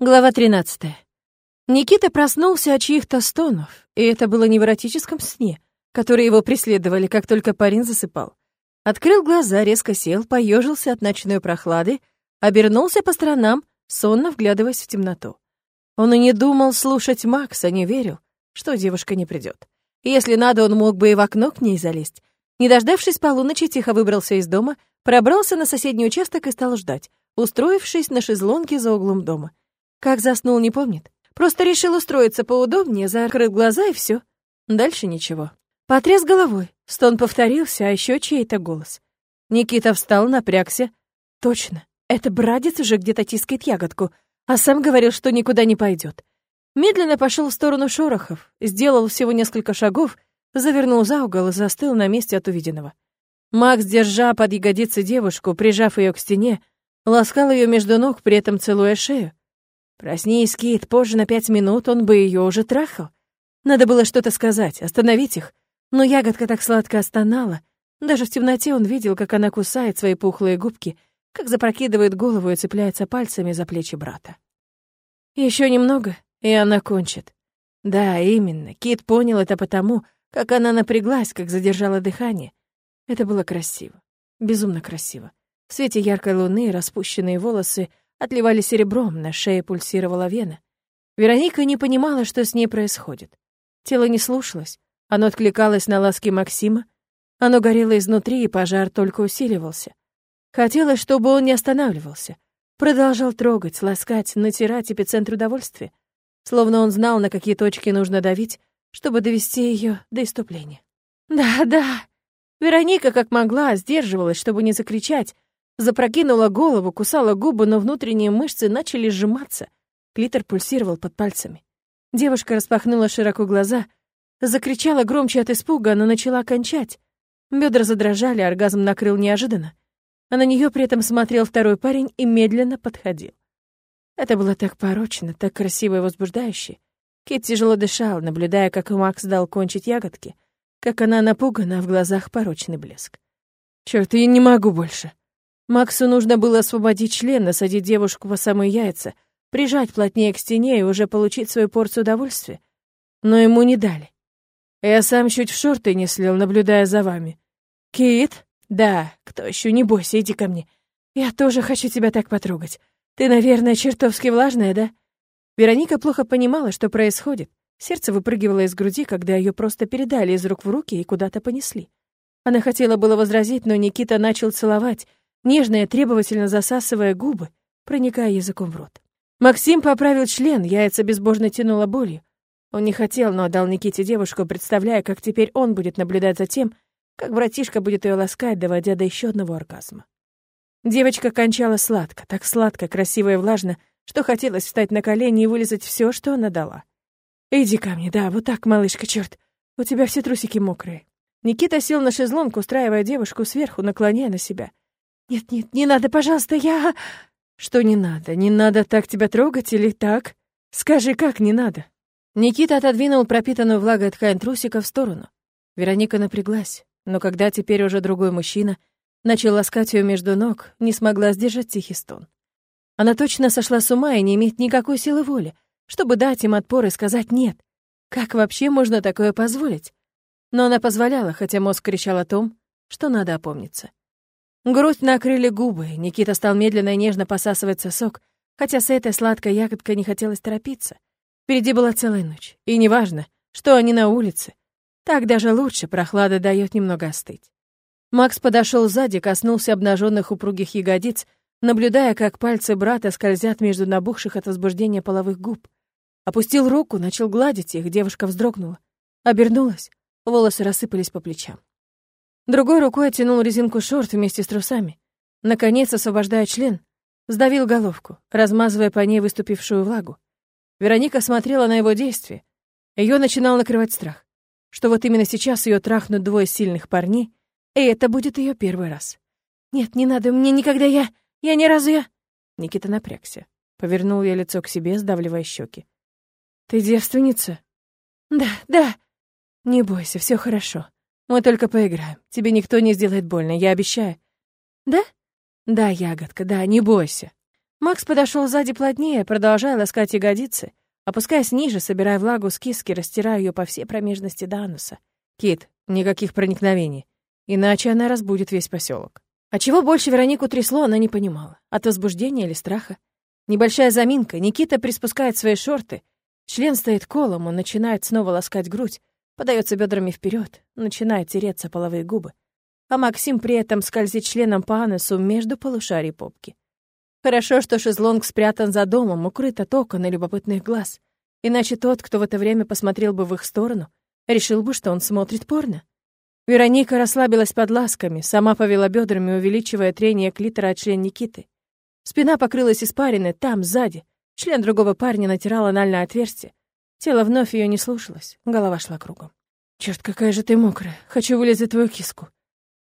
Глава 13. Никита проснулся от чьих-то стонов, и это было не в эротическом сне, которые его преследовали, как только парень засыпал. Открыл глаза, резко сел, поежился от ночной прохлады, обернулся по сторонам, сонно вглядываясь в темноту. Он и не думал слушать Макса, не верил, что девушка не придет. Если надо, он мог бы и в окно к ней залезть. Не дождавшись полуночи, тихо выбрался из дома, пробрался на соседний участок и стал ждать, устроившись на шезлонге за углом дома. Как заснул, не помнит. Просто решил устроиться поудобнее, закрыл глаза и все. Дальше ничего. Потряс головой. Стон повторился, а еще чей-то голос. Никита встал, напрягся. Точно, это братец уже где-то тискает ягодку, а сам говорил, что никуда не пойдет. Медленно пошел в сторону шорохов, сделал всего несколько шагов, завернул за угол и застыл на месте от увиденного. Макс, держа под ягодицы девушку, прижав ее к стене, ласкал ее между ног, при этом целуя шею. Проснись, Кит, позже на пять минут он бы ее уже трахал. Надо было что-то сказать, остановить их. Но ягодка так сладко остонала. Даже в темноте он видел, как она кусает свои пухлые губки, как запрокидывает голову и цепляется пальцами за плечи брата. Еще немного, и она кончит. Да, именно. Кит понял это потому, как она напряглась, как задержала дыхание. Это было красиво. Безумно красиво. В свете яркой луны распущенные волосы отливали серебром, на шее пульсировала вена. Вероника не понимала, что с ней происходит. Тело не слушалось, оно откликалось на ласки Максима, оно горело изнутри, и пожар только усиливался. Хотелось, чтобы он не останавливался, продолжал трогать, ласкать, натирать эпицентр удовольствия, словно он знал, на какие точки нужно давить, чтобы довести ее до иступления. «Да, да!» Вероника, как могла, сдерживалась, чтобы не закричать, Запрокинула голову, кусала губы, но внутренние мышцы начали сжиматься. Клитор пульсировал под пальцами. Девушка распахнула широко глаза, закричала громче от испуга, но начала кончать. Бедра задрожали, оргазм накрыл неожиданно. А на нее при этом смотрел второй парень и медленно подходил. Это было так порочно, так красиво и возбуждающе. Кит тяжело дышал, наблюдая, как Макс дал кончить ягодки, как она напугана, а в глазах порочный блеск. Черт, я не могу больше. Максу нужно было освободить член, насадить девушку по самые яйца, прижать плотнее к стене и уже получить свою порцию удовольствия. Но ему не дали. Я сам чуть в шорты не слил, наблюдая за вами. «Кит? Да, кто еще? Не бойся, иди ко мне. Я тоже хочу тебя так потрогать. Ты, наверное, чертовски влажная, да?» Вероника плохо понимала, что происходит. Сердце выпрыгивало из груди, когда ее просто передали из рук в руки и куда-то понесли. Она хотела было возразить, но Никита начал целовать, нежно и требовательно засасывая губы, проникая языком в рот. Максим поправил член, яйца безбожно тянуло болью. Он не хотел, но отдал Никите девушку, представляя, как теперь он будет наблюдать за тем, как братишка будет ее ласкать, доводя до еще одного оргазма. Девочка кончала сладко, так сладко, красиво и влажно, что хотелось встать на колени и вылезать все, что она дала. «Иди ко мне, да, вот так, малышка, черт, у тебя все трусики мокрые». Никита сел на шезлонг, устраивая девушку сверху, наклоняя на себя. «Нет-нет, не надо, пожалуйста, я...» «Что не надо? Не надо так тебя трогать или так? Скажи, как не надо?» Никита отодвинул пропитанную влагой ткань трусика в сторону. Вероника напряглась, но когда теперь уже другой мужчина начал ласкать ее между ног, не смогла сдержать тихий стон. Она точно сошла с ума и не имеет никакой силы воли, чтобы дать им отпор и сказать «нет». Как вообще можно такое позволить? Но она позволяла, хотя мозг кричал о том, что надо опомниться. Грудь накрыли губы, Никита стал медленно и нежно посасывать сосок, хотя с этой сладкой ягодкой не хотелось торопиться. Впереди была целая ночь, и неважно, что они на улице. Так даже лучше, прохлада дает немного остыть. Макс подошел сзади, коснулся обнаженных упругих ягодиц, наблюдая, как пальцы брата скользят между набухших от возбуждения половых губ. Опустил руку, начал гладить их, девушка вздрогнула. Обернулась, волосы рассыпались по плечам. Другой рукой оттянул резинку шорт вместе с трусами. Наконец, освобождая член, сдавил головку, размазывая по ней выступившую влагу. Вероника смотрела на его действия. Ее начинал накрывать страх, что вот именно сейчас ее трахнут двое сильных парней, и это будет ее первый раз. «Нет, не надо, мне никогда я... Я ни разу я...» Никита напрягся. Повернул я лицо к себе, сдавливая щеки. «Ты девственница?» «Да, да. Не бойся, все хорошо. Мы только поиграем. Тебе никто не сделает больно, я обещаю. Да? Да, ягодка, да, не бойся. Макс подошел сзади плотнее, продолжая ласкать ягодицы, опускаясь ниже, собирая влагу с киски, растирая ее по всей промежности Дануса. Кит, никаких проникновений, иначе она разбудит весь поселок. А чего больше Веронику трясло, она не понимала. От возбуждения или страха? Небольшая заминка, Никита приспускает свои шорты, член стоит колом, он начинает снова ласкать грудь, подается бедрами вперед, начинает тереться половые губы. А Максим при этом скользит членом по анусу между полушарий попки. Хорошо, что шезлонг спрятан за домом, укрыт от окон и любопытных глаз. Иначе тот, кто в это время посмотрел бы в их сторону, решил бы, что он смотрит порно. Вероника расслабилась под ласками, сама повела бедрами, увеличивая трение клитора от член Никиты. Спина покрылась испариной, там, сзади. Член другого парня натирал анальное отверстие. Тело вновь ее не слушалось, голова шла кругом. Черт, какая же ты мокрая, хочу вылезать твою киску.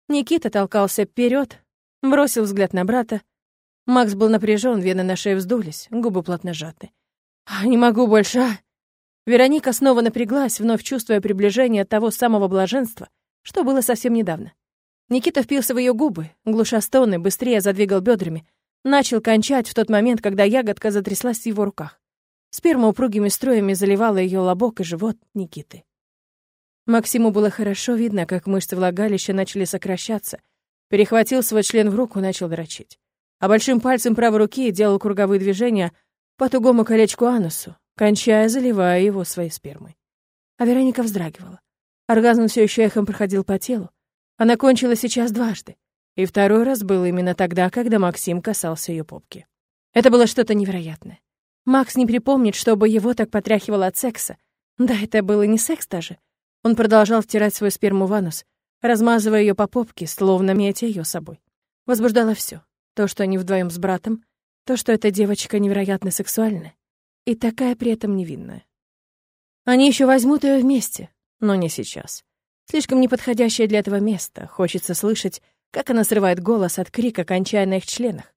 Никита толкался вперед, бросил взгляд на брата, Макс был напряжен, вены на шее вздулись, губы плотно сжаты. «А, «Не могу больше, а!» Вероника снова напряглась, вновь чувствуя приближение того самого блаженства, что было совсем недавно. Никита впился в ее губы, глуша стоны, быстрее задвигал бедрами, начал кончать в тот момент, когда ягодка затряслась в его руках. Сперма упругими струями заливала ее лобок и живот Никиты. Максиму было хорошо видно, как мышцы влагалища начали сокращаться. Перехватил свой член в руку, начал дрочить а большим пальцем правой руки делал круговые движения по тугому колечку анусу, кончая, заливая его своей спермой. А Вероника вздрагивала. Оргазм все еще эхом проходил по телу. Она кончила сейчас дважды. И второй раз был именно тогда, когда Максим касался ее попки. Это было что-то невероятное. Макс не припомнит, чтобы его так потряхивало от секса. Да, это было не секс даже. Он продолжал втирать свою сперму в анус, размазывая ее по попке, словно метя ее собой. Возбуждало все. То, что они вдвоем с братом, то, что эта девочка невероятно сексуальная и такая при этом невинная. Они еще возьмут ее вместе, но не сейчас. Слишком неподходящее для этого место. Хочется слышать, как она срывает голос от крика, кончая на их членах.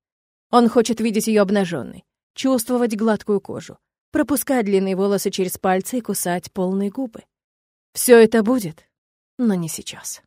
Он хочет видеть ее обнаженной, чувствовать гладкую кожу, пропускать длинные волосы через пальцы и кусать полные губы. Все это будет, но не сейчас.